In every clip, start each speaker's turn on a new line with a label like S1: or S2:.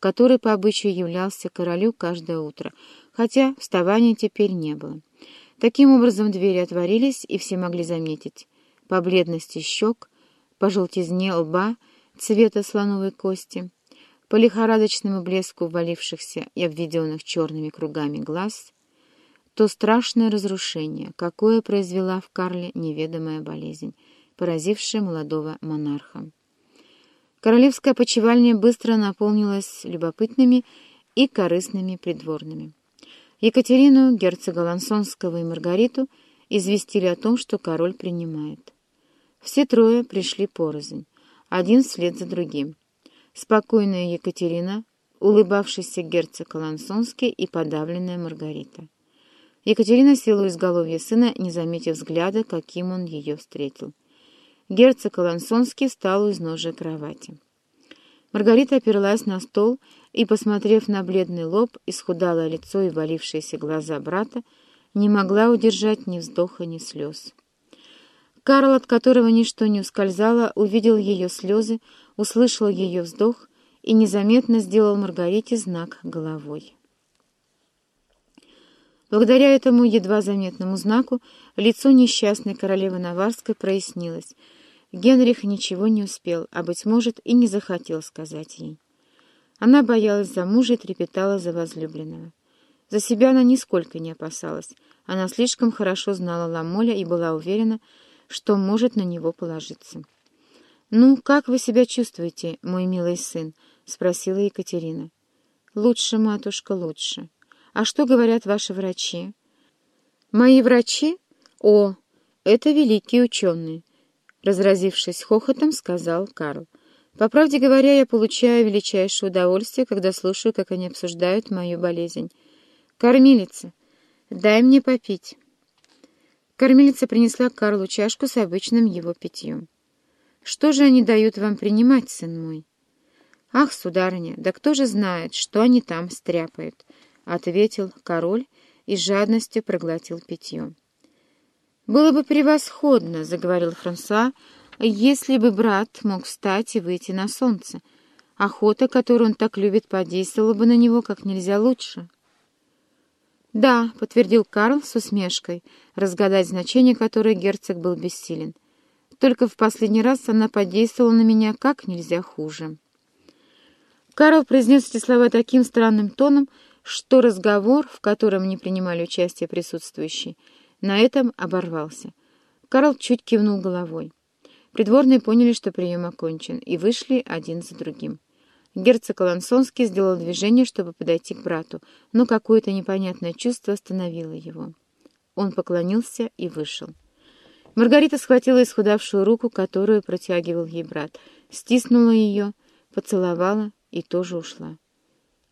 S1: который по обычаю являлся королю каждое утро, хотя вставания теперь не было. Таким образом двери отворились, и все могли заметить по бледности щек, по желтизне лба цвета слоновой кости, по лихорадочному блеску валившихся и обведенных черными кругами глаз, то страшное разрушение, какое произвела в Карле неведомая болезнь, поразившая молодого монарха. Королевская почевальня быстро наполнилась любопытными и корыстными придворными. Екатерину, герцога Лансонского и Маргариту известили о том, что король принимает. Все трое пришли порознь, один вслед за другим. Спокойная Екатерина, улыбавшийся герцог Лансонский и подавленная Маргарита. Екатерина села у изголовья сына, не заметив взгляда, каким он ее встретил. Герцог Лансонский встал у изножия кровати. Маргарита оперлась на стол и, посмотрев на бледный лоб, исхудалое лицо и валившиеся глаза брата, не могла удержать ни вздоха, ни слез. Карл, от которого ничто не ускользало, увидел ее слезы, услышал ее вздох и незаметно сделал Маргарите знак головой. Благодаря этому едва заметному знаку лицо несчастной королевы Наварской прояснилось — Генрих ничего не успел, а, быть может, и не захотел сказать ей. Она боялась за мужа и трепетала за возлюбленного. За себя она нисколько не опасалась. Она слишком хорошо знала Ламоля и была уверена, что может на него положиться. «Ну, как вы себя чувствуете, мой милый сын?» — спросила Екатерина. «Лучше, матушка, лучше. А что говорят ваши врачи?» «Мои врачи? О, это великие ученые. Разразившись хохотом, сказал Карл. «По правде говоря, я получаю величайшее удовольствие, когда слушаю, как они обсуждают мою болезнь. Кормилица, дай мне попить». Кормилица принесла Карлу чашку с обычным его питьем. «Что же они дают вам принимать, сын мой?» «Ах, сударыня, да кто же знает, что они там стряпают?» — ответил король и жадностью проглотил питье. «Было бы превосходно», — заговорил Франсуа, — «если бы брат мог встать и выйти на солнце. Охота, которую он так любит, подействовала бы на него как нельзя лучше». «Да», — подтвердил Карл с усмешкой, разгадать значение которой герцог был бессилен. «Только в последний раз она подействовала на меня как нельзя хуже». Карл произнес эти слова таким странным тоном, что разговор, в котором не принимали участие присутствующие, на этом оборвался. Карл чуть кивнул головой. Придворные поняли, что прием окончен, и вышли один за другим. Герцог Лансонский сделал движение, чтобы подойти к брату, но какое-то непонятное чувство остановило его. Он поклонился и вышел. Маргарита схватила исхудавшую руку, которую протягивал ей брат, стиснула ее, поцеловала и тоже ушла.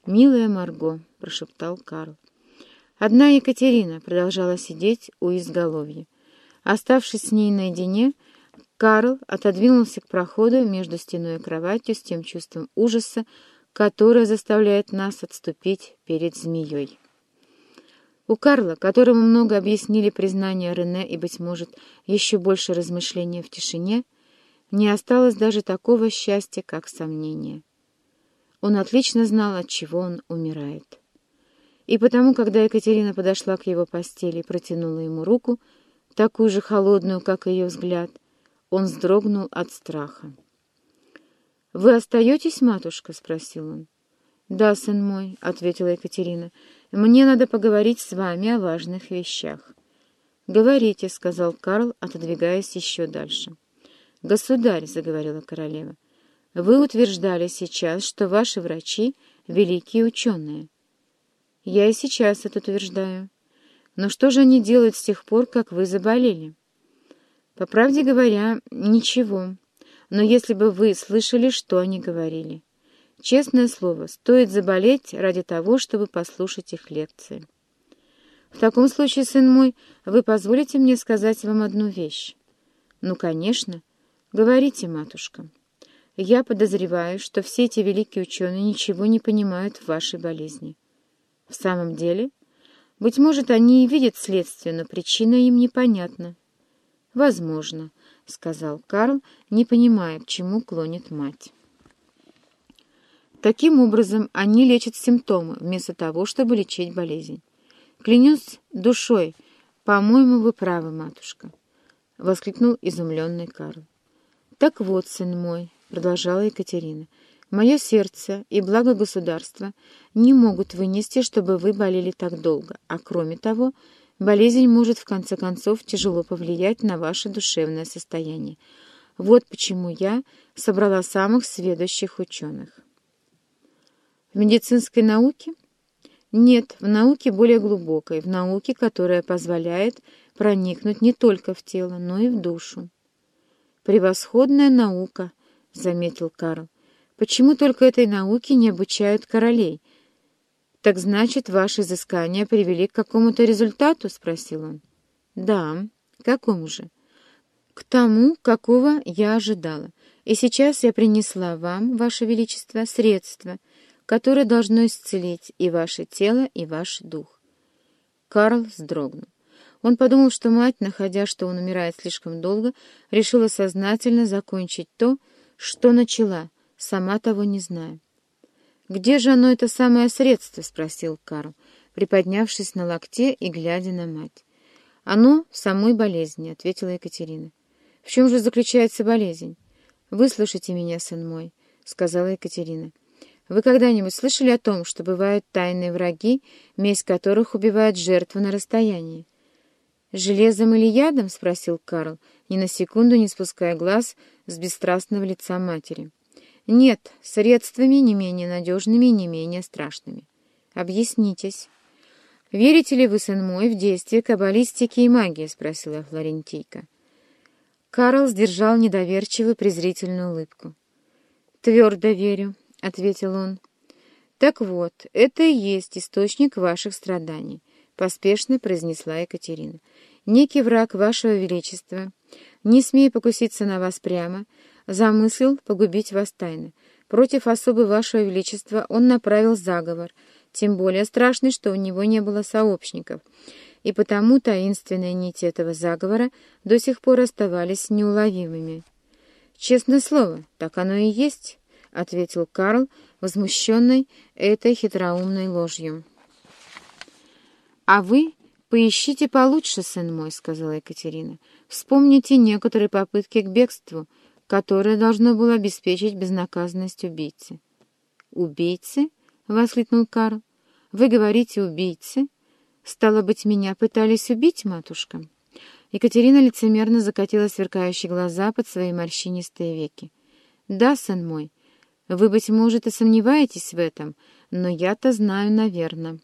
S1: «Милая Марго», — прошептал Карл. Одна Екатерина продолжала сидеть у изголовья. Оставшись с ней наедине, Карл отодвинулся к проходу между стеной и кроватью с тем чувством ужаса, которое заставляет нас отступить перед змеей. У Карла, которому много объяснили признание Рене и, быть может, еще больше размышления в тишине, не осталось даже такого счастья, как сомнение. Он отлично знал, от чего он умирает. И потому, когда Екатерина подошла к его постели и протянула ему руку, такую же холодную, как ее взгляд, он вздрогнул от страха. «Вы остаетесь, матушка?» — спросил он. «Да, сын мой», — ответила Екатерина, — «мне надо поговорить с вами о важных вещах». «Говорите», — сказал Карл, отодвигаясь еще дальше. «Государь», — заговорила королева, — «вы утверждали сейчас, что ваши врачи — великие ученые». Я и сейчас это утверждаю. Но что же они делают с тех пор, как вы заболели? По правде говоря, ничего. Но если бы вы слышали, что они говорили. Честное слово, стоит заболеть ради того, чтобы послушать их лекции. В таком случае, сын мой, вы позволите мне сказать вам одну вещь? Ну, конечно. Говорите, матушка. Я подозреваю, что все эти великие ученые ничего не понимают в вашей болезни. В самом деле, быть может, они и видят следствие, но причина им непонятна. «Возможно», — сказал Карл, не понимая, к чему клонит мать. Таким образом, они лечат симптомы, вместо того, чтобы лечить болезнь. Клянусь душой, по-моему, вы правы, матушка, — воскликнул изумленный Карл. Так вот, сын мой, — продолжала Екатерина, — мое сердце и благо государства не могут вынести, чтобы вы болели так долго, а кроме того, болезнь может в конце концов тяжело повлиять на ваше душевное состояние. Вот почему я собрала самых сведущих ученых. В медицинской науке? Нет, в науке более глубокой, в науке, которая позволяет проникнуть не только в тело, но и в душу. «Превосходная наука», — заметил Карл. «Почему только этой науке не обучают королей?» «Так значит, ваши изыскания привели к какому-то результату?» — спросил он. «Да. Какому же?» «К тому, какого я ожидала. И сейчас я принесла вам, ваше величество, средства, которое должно исцелить и ваше тело, и ваш дух. Карл вздрогнул. Он подумал, что мать, находя, что он умирает слишком долго, решила сознательно закончить то, что начала, сама того не зная. «Где же оно, это самое средство?» — спросил Карл, приподнявшись на локте и глядя на мать. «Оно в самой болезни», — ответила Екатерина. «В чем же заключается болезнь?» «Выслушайте меня, сын мой», — сказала Екатерина. Вы когда-нибудь слышали о том, что бывают тайные враги, месть которых убивает жертву на расстоянии? «Железом или ядом?» — спросил Карл, ни на секунду не спуская глаз с бесстрастного лица матери. «Нет, средствами не менее надежными и не менее страшными. Объяснитесь». «Верите ли вы, сын мой, в действие каббалистики и магии?» — спросила Флорентийка. Карл сдержал недоверчивую презрительную улыбку. «Твердо верю», — ответил он. «Так вот, это и есть источник ваших страданий», — поспешно произнесла Екатерина. «Некий враг вашего величества, не смея покуситься на вас прямо, замыслил погубить вас тайно. Против особы вашего величества он направил заговор, тем более страшный, что у него не было сообщников, и потому таинственные нити этого заговора до сих пор оставались неуловимыми. Честное слово, так оно и есть». — ответил Карл, возмущенный этой хитроумной ложью. «А вы поищите получше, сын мой», — сказала Екатерина. «Вспомните некоторые попытки к бегству, которое должно было обеспечить безнаказанность убийцы». «Убийцы?» — воскликнул Карл. «Вы говорите убийцы? Стало быть, меня пытались убить, матушка?» Екатерина лицемерно закатила сверкающие глаза под свои морщинистые веки. «Да, сын мой, вы, быть может, и сомневаетесь в этом, но я-то знаю, наверное.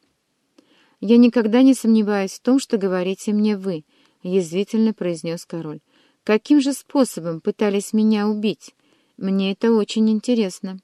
S1: Я никогда не сомневаюсь в том, что говорите мне вы, — язвительно произнес король. Каким же способом пытались меня убить? Мне это очень интересно.